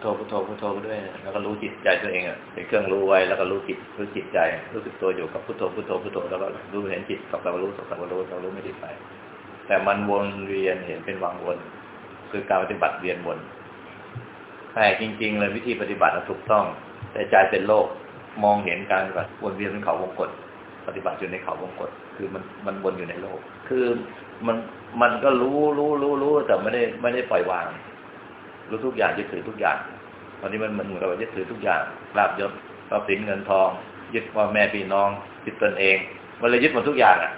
โธพุทโธพุทโธไปด้วยแล้วก็รู้จิตใจตัวเองอะเป็นเครื่องรู้ไว้แล้วก็รู้จิตรู้จิตใจ รู้สึกตัวอยู่กับพุทโธพุทโธพุทโธแล้วก็รู้เห็นจิตกับเรารู้สักเรารู้เรารู้ไม่ได้ไป แต่มันวนเวียนเห็นเป็นวังวน คือการปฏิบัติเวียนวนแต่จริง ๆ เลยวิธีปฏิบัติถูกต้อง แต่ใจเป็นโลกมองเห็นการแบบวนเวียนเป็นเขาวงกฏปฏิบัติอยู่ในเขาวงกฏคือมันมันวนอยู่ในโลก คือมันมันก็รู้รู้รู้รู้แต่ไม่ได้ไม่ได้ปล่อยวาง รู้ทุกอย่างยึดถือทุกอย่าง ตอนนี้มันมันเหมือนกับยึดถือทุกอย่างลาบยศทรัพย์สินเงินทอง ยึดพ่อแม่พี่น้องยึดตนเอง มันเลยยึดหมดทุกอย่างอะ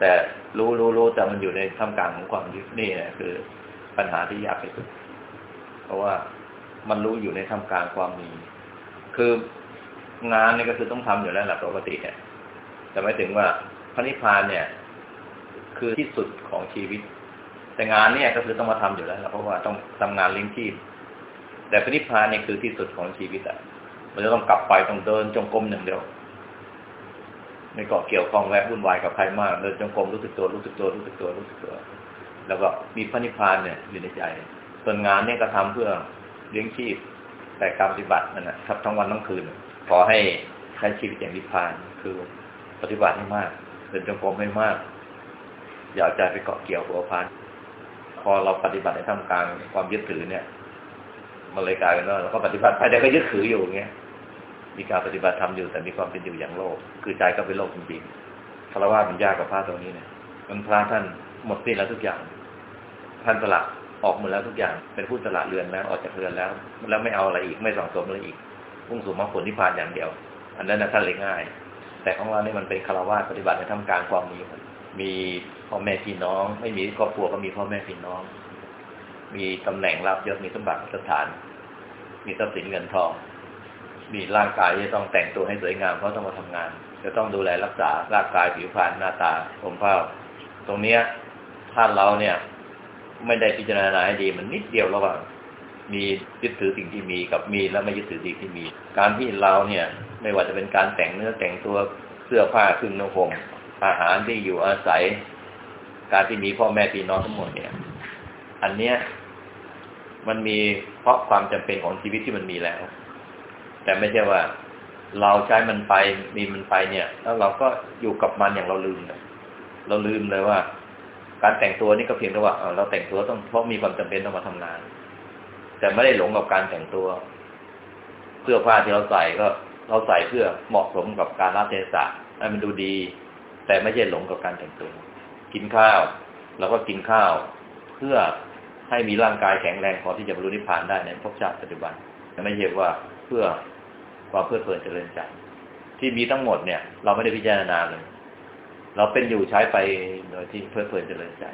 แต่รู้รู้รู้แต่มันอยู่ในท่ามกลางของความยึดนี่นะคือ ปัญหาที่ยากที่สุด เพราะว่ามันรู้อยู่ในท่ามกลางความมี คืองานนี่ก็คือต้องทำอยู่แล้วแหละปกติเนี่ยแต่ไม่ถึงว่าพระนิพพานเนี่ย คือที่สุดของชีวิต แต่งานเนี่ยก็คือต้องมาทำอยู่แล้วเพราะว่าต้องทำงานเลี้ยงชีพ แต่พระนิพพานเนี่ยคือที่สุดของชีวิตอะมันจะต้องกลับไปต้องเดินจงกรมหนึ่งเดียวไม่เกาะเกี่ยวข้องแวะวุ่นวายกับใครมากเดินจงกรมรู้สึกตัวรู้สึกตัวรู้สึกตัวรู้สึกตัว แล้วก็มีพระนิพพานเนี่ยอยู่ในใจ ส่วนงานเนี่ยก็ทำเพื่อเลี้ยงชีพ แต่การปฏิบัตินั่นนะครับทั้งวันทั้งคืน ขอให้ใช้ชีวิตอย่างนิพพานคือปฏิบัติให้มาก เดินจงกรมให้มาก อย่าใจไปเกาะเกี่ยวหัวพัน อเราปฏิบัติในท่ามกลางความยึดถือเนี่ย มันเลยกลายเป็นว่าเราก็ปฏิบัติไปแต่ก็ยึดถืออยู่เงี้ยมีการปฏิบัติทำอยู่ แต่มีความเป็นอยู่อย่างโลก คือใจก็เป็นโลกจริงๆคารวะมันยากกับพระตรงนี้เนี่ย มันพระท่านหมดสิ้นแล้วทุกอย่าง ท่านสละออกหมดแล้วทุกอย่าง เป็นผู้สละเรือนแล้วออกจากเรือนแล้ว แล้วไม่เอาอะไรอีกไม่สังสมอะไรอีกพุ่งสู่มรรคผลนิพพานอย่างเดียว อันนั้นนะท่านเลยง่าย แต่ของเราเนี่ยมันเป็นคารวะปฏิบัติในทำการความมี มีพ่อแม่พี่น้อง ไม่มีครอบครัวก็มีพ่อแม่พี่น้อง มีตำแหน่งรับยศมีสมบัติสถาน มีทรัพย์สินเงินทอง มีร่างกายที่ต้องแต่งตัวให้สวยงามเพราะต้องมาทำงาน จะต้องดูแลรักษาร่างกายผิวพรรณหน้าตาผมเผ้าตรงเนี้ยถ้าเราเนี่ย ไม่ได้พิจารณาให้ดีมันนิดเดียวระหว่างมียึดถือสิ่งที่มีกับมีแล้วไม่ยึดถือสิ่งที่มี การที่เราเนี่ย ไม่ว่าจะเป็นการแต่งเนื้อแต่งตัวเสื้อผ้าเครื่องนุ่งห่ม อาหารที่อยู่อาศัย การที่มีพ่อแม่พี่น้องทั้งหมดเนี่ย อันเนี้ยมันมีเพราะความจำเป็นของชีวิตที่มันมีแล้ว แต่ไม่ใช่ว่า เราใช้มันไปมีมันไปเนี่ย แล้วเราก็อยู่กับมันอย่างเราลืมเลยเราลืมเลยว่า การแต่งตัวนี่ก็เพียงแต่ว่าเราแต่งตัวต้องเพราะมีความจำเป็นต้องมาทำงาน แต่ไม่ได้หลงกับการแต่งตัวเสื้อผ้าที่เราใส่ก็เราใส่เพื่อเหมาะสมกับการรับเทศะให้มันดูดี แต่ไม่ใช่หลงกับการแต่งตัว กินข้าวเราก็กินข้าว เพื่อให้มีร่างกายแข็งแรงพอที่จะบรรลุนิพพานได้ในภพชาติปัจจุบันแต่ไม่ใช่ว่าเพื่อความเพื่อเพลินเจริญใจที่มีทั้งหมดเนี่ย เราไม่ได้พิจารณาเลย เราเป็นอยู่ใช้ไปโดยที่เพื่อเพลินเจริญใจ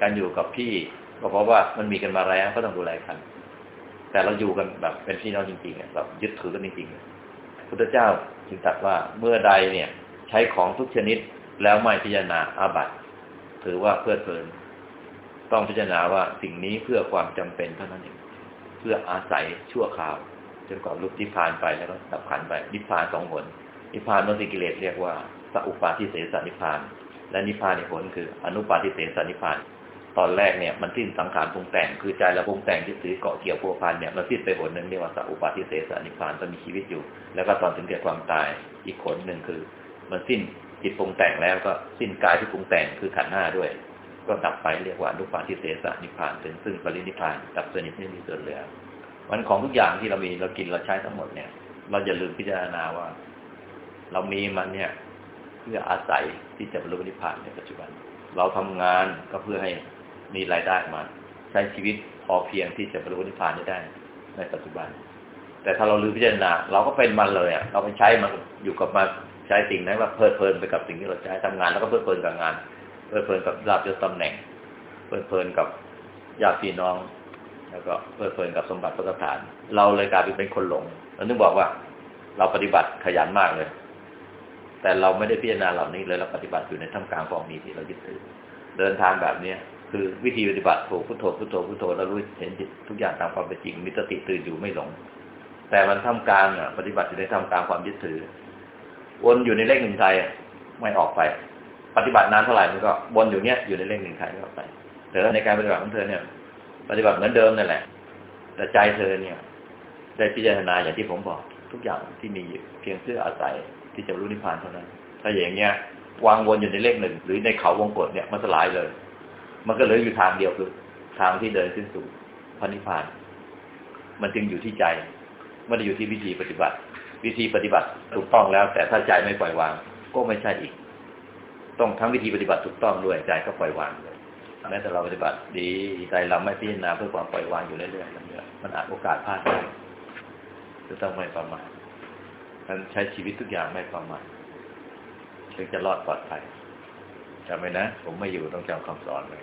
การอยู่กับพี่ก็เพราะว่ามันมีกันมาแล้วก็ต้องดูแลกัน แต่เราอยู่กันแบบเป็นพี่น้องจริงๆแบบยึดถือกันจริงๆพุทธเจ้าจึงตรัสว่าเมื่อใดเนี่ย ใช้ของทุกชนิดแล้วไม่พิจารณาอาบัติถือว่าเพื่อเพลิน ต้องพิจารณาว่าสิ่งนี้เพื่อความจำเป็นเท่านั้นเองเพื่ออาศัยชั่วคราวจนกว่าลุกนิพพานไปแล้วก็ดับขันไปนิพพานสองผลนิพพานนสิกิเลสเรียกว่าสัพปาทิเสสนิพพาน และนิพพานอีกผลคืออนุปาทิเสสนิพพาน ตอนแรกเนี่ยมันสิ้นสังขารปรุงแต่งคือใจเราปรุงแต่งที่ถือเกาะเกี่ยวพัวพันเนี่ยมันสิ้นไปผลหนึ่งเรียกว่าสัพปาทิเสสนิพพานตอนมีชีวิตอยู่ แล้วก็ตอนถึงแก่ความตายอีกผลหนึ่งคือ มันสิ้นจิตปรุงแต่งแล้วก็สิ้นกายที่ปรุงแต่งคือขันห้าด้วย ก็ดับไปเรียกว่าอนุปาทิเสสนิพานถึงซึ่งปรินิพานดับสนิทไม่มีส่วนเหลือมันของทุกอย่างที่เรามีเรากินเราใช้ทั้งหมดเนี่ย เราอย่าลืมพิจารณาว่า เรามีมันเนี่ย เพื่ออาศัยที่จะบรรลุนิพพานในปัจจุบัน เราทำงานก็เพื่อให้มีรายได้มา ใช้ชีวิตพอเพียงที่จะบรรลุนิพพานได้ ในปัจจุบัน แต่ถ้าเราลืมพิจารณา เราก็เป็นมันเลยอะเราไปใช้มันอยู่กับมา ช้สิ่งนั้นว่าเพลิดเพลินไปกับสิ่งที่เราใช้ทำงานแล้วก็เพลิดเพลินกับงาน เพลิดเพลินกับลาบยศตำแหน่ง เพลิดเพลินกับญาติพี่น้อง แล้วก็เพลิดเพลินกับสมบัติพระสถาน เราเลยกลายเป็นคนหลงเราต้องบอกว่า เราปฏิบัติขยันมากเลย แต่เราไม่ได้พิจารณาเหล่านี้เลยเราปฏิบัติอยู่ในท่ามกลางกองมีที่เรายึดถือเดินทางแบบเนี้ยคือวิธีปฏิบัติถูกพุทโธพุทโธพุทโธแล้วรู้เห็นจิตทุกอย่างตามความเป็นจริงมีสติตื่นอยู่ไม่หลง แต่มันทำการอะปฏิบัติอยู่ในทำกลางความยึดถือ วนอยู่ในเลขหนึ่งใจไม่ออกไป ปฏิบัตินานเท่าไหร่มันก็วนอยู่เนี้ยอยู่ในเลขหนึ่งใจไม่ออกไปแต่ในการปฏิบัติของเธอเนี่ย ปฏิบัติเหมือนเดิมนั่นแหละ แต่ใจเธอเนี่ยได้พิจารณาอย่างที่ผมบอก ทุกอย่างที่มีอยู่เพียงเพื่ออาศัยที่จะรู้นิพพานเท่านั้น ถ้าอย่างเงี้ยวางวนอยู่ในเลขหนึ่งหรือในเขาวงกฏเนี่ยมันสลายเลย มันก็เหลืออยู่ทางเดียวคือทางที่เดินขึ้นสู่พระนิพพาน มันจึงอยู่ที่ใจไม่ได้อยู่ที่วิธีปฏิบัติ วิธีปฏิบัติถูกต้องแล้ว แต่ถ้าใจไม่ปล่อยวาง ก็ไม่ใช่อีก ต้องทั้งวิธีปฏิบัติถูกต้องด้วยใจก็ปล่อยวางเลยแม้แต่เราปฏิบัติดีใจเราไม่พิจารณาเพื่อความปล่อยวางอยู่เรื่อยๆมันอาจโอกาสพลาดได้จะต้องไม่ประมาทมันใช้ชีวิตทุกอย่างไม่ประมาทถึงจะรอดปลอดภัยจำไว้นะ ผมไม่อยู่ต้องจำคำสอนเลย